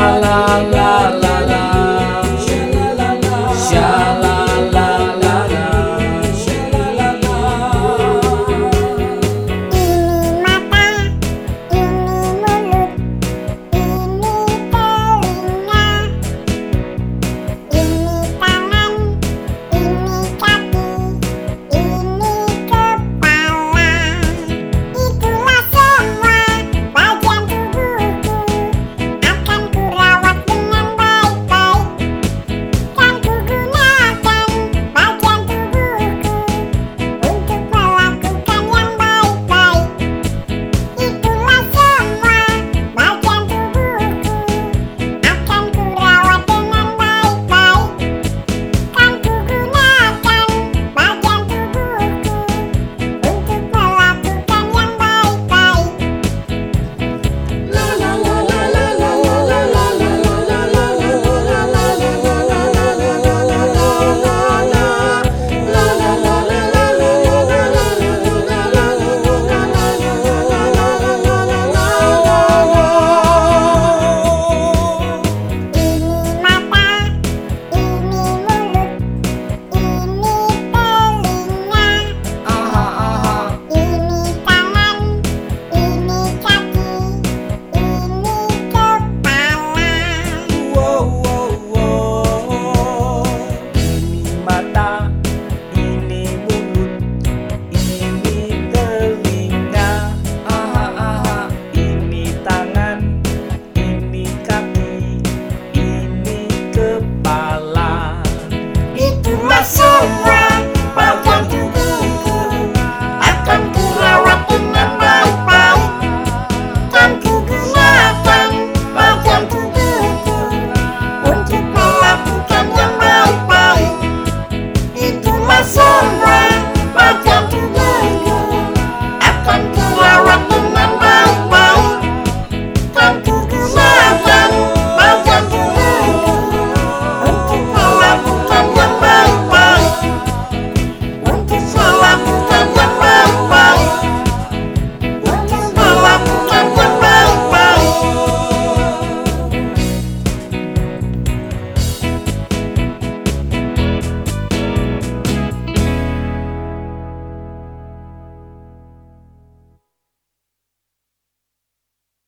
la la la